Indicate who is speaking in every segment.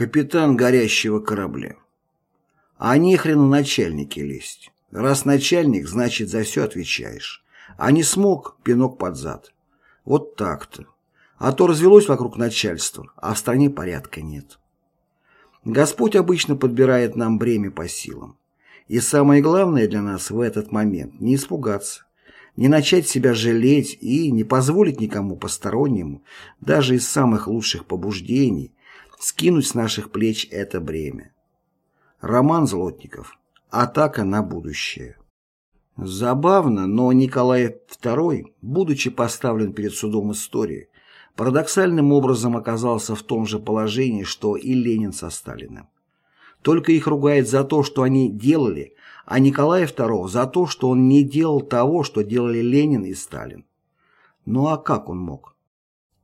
Speaker 1: Капитан горящего корабля. А нехрен начальники лезть. Раз начальник, значит за все отвечаешь. А не смог, пинок под зад. Вот так-то. А то развелось вокруг начальства, а в стране порядка нет. Господь обычно подбирает нам бремя по силам. И самое главное для нас в этот момент – не испугаться, не начать себя жалеть и не позволить никому постороннему, даже из самых лучших побуждений, скинуть с наших плеч это бремя. Роман Злотников. Атака на будущее. Забавно, но Николай II, будучи поставлен перед судом истории, парадоксальным образом оказался в том же положении, что и Ленин со Сталиным. Только их ругают за то, что они делали, а Николая II за то, что он не делал того, что делали Ленин и Сталин. Ну а как он мог?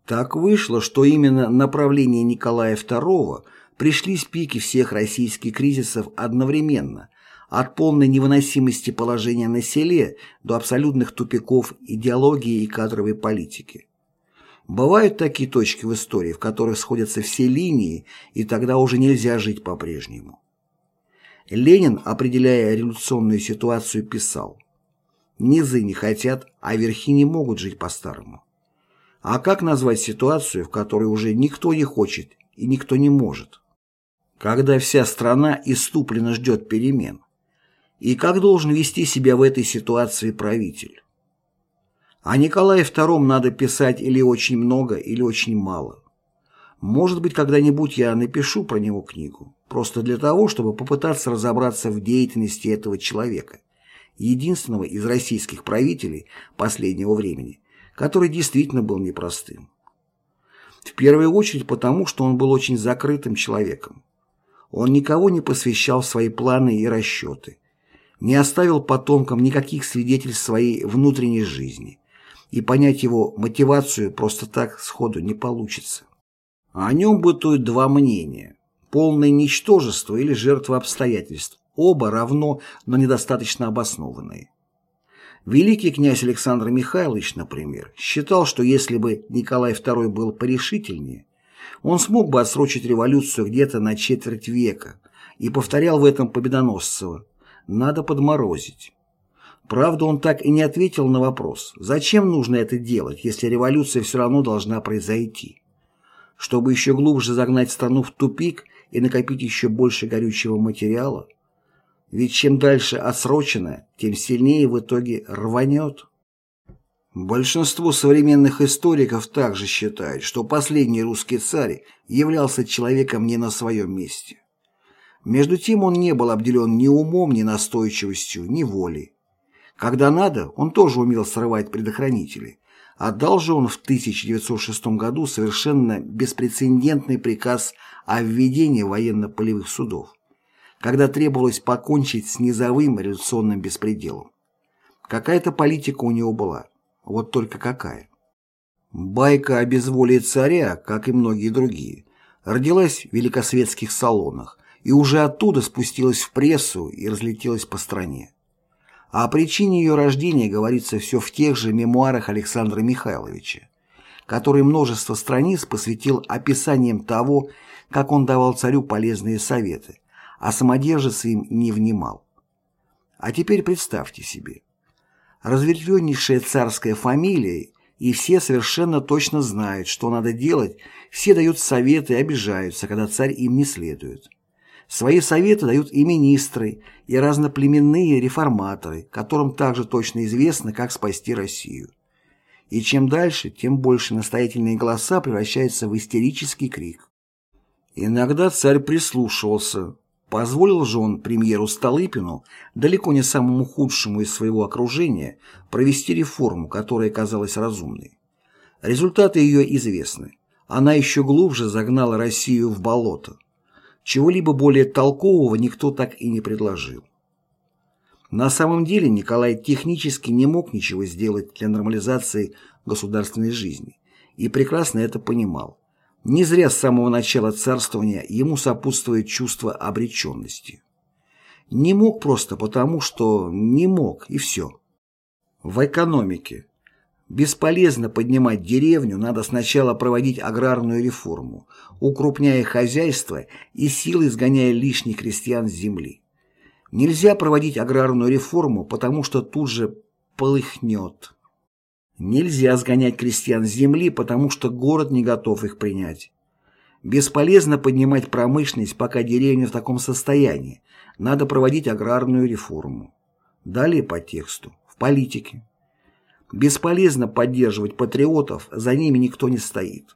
Speaker 1: Так вышло, что именно на правление Николая II пришлись пики всех российских кризисов одновременно, от полной невыносимости положения на селе до абсолютных тупиков идеологии и кадровой политики. Бывают такие точки в истории, в которых сходятся все линии, и тогда уже нельзя жить по-прежнему. Ленин, определяя революционную ситуацию, писал «Низы не хотят, а верхи не могут жить по-старому». А как назвать ситуацию, в которой уже никто не хочет и никто не может? Когда вся страна иступленно ждет перемен. И как должен вести себя в этой ситуации правитель? О Николае II надо писать или очень много, или очень мало. Может быть, когда-нибудь я напишу про него книгу, просто для того, чтобы попытаться разобраться в деятельности этого человека, единственного из российских правителей последнего времени, который действительно был непростым. В первую очередь потому, что он был очень закрытым человеком. Он никого не посвящал свои планы и расчеты, не оставил потомкам никаких свидетельств своей внутренней жизни, и понять его мотивацию просто так сходу не получится. О нем бытуют два мнения – полное ничтожество или жертва обстоятельств, оба равно, но недостаточно обоснованные. Великий князь Александр Михайлович, например, считал, что если бы Николай II был порешительнее, он смог бы отсрочить революцию где-то на четверть века и повторял в этом Победоносцева «надо подморозить». Правда, он так и не ответил на вопрос, зачем нужно это делать, если революция все равно должна произойти. Чтобы еще глубже загнать страну в тупик и накопить еще больше горючего материала? Ведь чем дальше отсрочено, тем сильнее в итоге рванет. Большинство современных историков также считают, что последний русский царь являлся человеком не на своем месте. Между тем он не был обделен ни умом, ни настойчивостью, ни волей. Когда надо, он тоже умел срывать предохранители. Отдал же он в 1906 году совершенно беспрецедентный приказ о введении военно-полевых судов когда требовалось покончить с низовым революционным беспределом. Какая-то политика у него была. Вот только какая. Байка о безволии царя, как и многие другие, родилась в великосветских салонах и уже оттуда спустилась в прессу и разлетелась по стране. А о причине ее рождения говорится все в тех же мемуарах Александра Михайловича, который множество страниц посвятил описаниям того, как он давал царю полезные советы, а самодержец им не внимал. А теперь представьте себе. Разветвленнейшая царская фамилия, и все совершенно точно знают, что надо делать, все дают советы и обижаются, когда царь им не следует. Свои советы дают и министры, и разноплеменные реформаторы, которым также точно известно, как спасти Россию. И чем дальше, тем больше настоятельные голоса превращаются в истерический крик. Иногда царь прислушивался, Позволил же он премьеру Столыпину, далеко не самому худшему из своего окружения, провести реформу, которая казалась разумной. Результаты ее известны. Она еще глубже загнала Россию в болото. Чего-либо более толкового никто так и не предложил. На самом деле Николай технически не мог ничего сделать для нормализации государственной жизни и прекрасно это понимал. Не зря с самого начала царствования ему сопутствует чувство обреченности. Не мог просто потому, что не мог, и все. В экономике. Бесполезно поднимать деревню, надо сначала проводить аграрную реформу, укрупняя хозяйство и силой изгоняя лишних крестьян с земли. Нельзя проводить аграрную реформу, потому что тут же полыхнет. Нельзя сгонять крестьян с земли, потому что город не готов их принять. Бесполезно поднимать промышленность, пока деревня в таком состоянии. Надо проводить аграрную реформу. Далее по тексту. В политике. Бесполезно поддерживать патриотов, за ними никто не стоит.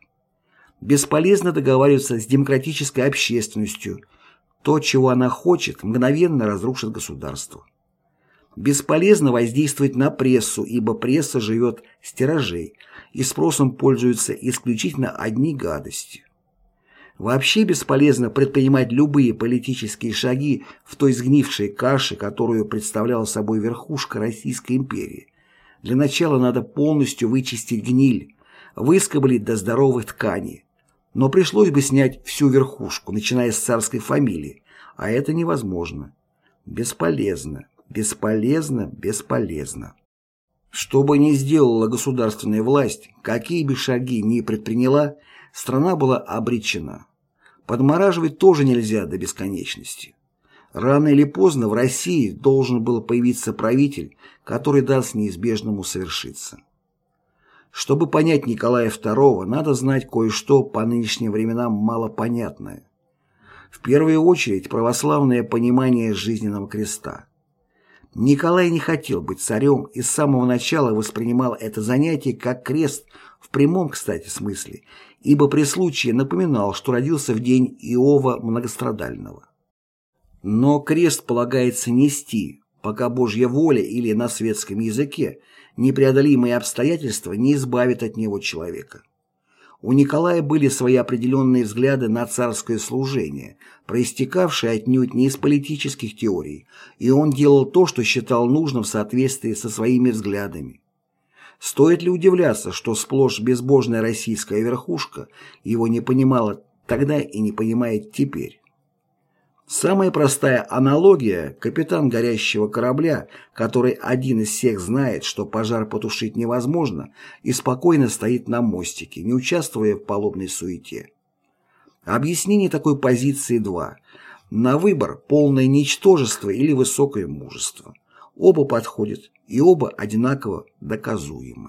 Speaker 1: Бесполезно договариваться с демократической общественностью. То, чего она хочет, мгновенно разрушит государство. Бесполезно воздействовать на прессу, ибо пресса живет с тиражей, и спросом пользуются исключительно одни гадости. Вообще бесполезно предпринимать любые политические шаги в той сгнившей каше, которую представляла собой верхушка Российской империи, для начала надо полностью вычистить гниль, выскоблить до здоровых тканей. Но пришлось бы снять всю верхушку, начиная с царской фамилии, а это невозможно. Бесполезно, бесполезно, бесполезно. Что бы ни сделала государственная власть, какие бы шаги ни предприняла, страна была обречена. Подмораживать тоже нельзя до бесконечности. Рано или поздно в России должен был появиться правитель, который даст неизбежному совершиться. Чтобы понять Николая II, надо знать кое-что по нынешним временам малопонятное. В первую очередь православное понимание жизненного креста. Николай не хотел быть царем и с самого начала воспринимал это занятие как крест в прямом, кстати, смысле, ибо при случае напоминал, что родился в день Иова Многострадального. Но крест полагается нести, пока Божья воля или на светском языке непреодолимые обстоятельства не избавят от него человека. У Николая были свои определенные взгляды на царское служение, проистекавшие отнюдь не из политических теорий, и он делал то, что считал нужным в соответствии со своими взглядами. Стоит ли удивляться, что сплошь безбожная российская верхушка его не понимала тогда и не понимает теперь? Самая простая аналогия – капитан горящего корабля, который один из всех знает, что пожар потушить невозможно, и спокойно стоит на мостике, не участвуя в палубной суете. Объяснение такой позиции два. На выбор – полное ничтожество или высокое мужество. Оба подходят, и оба одинаково доказуемы.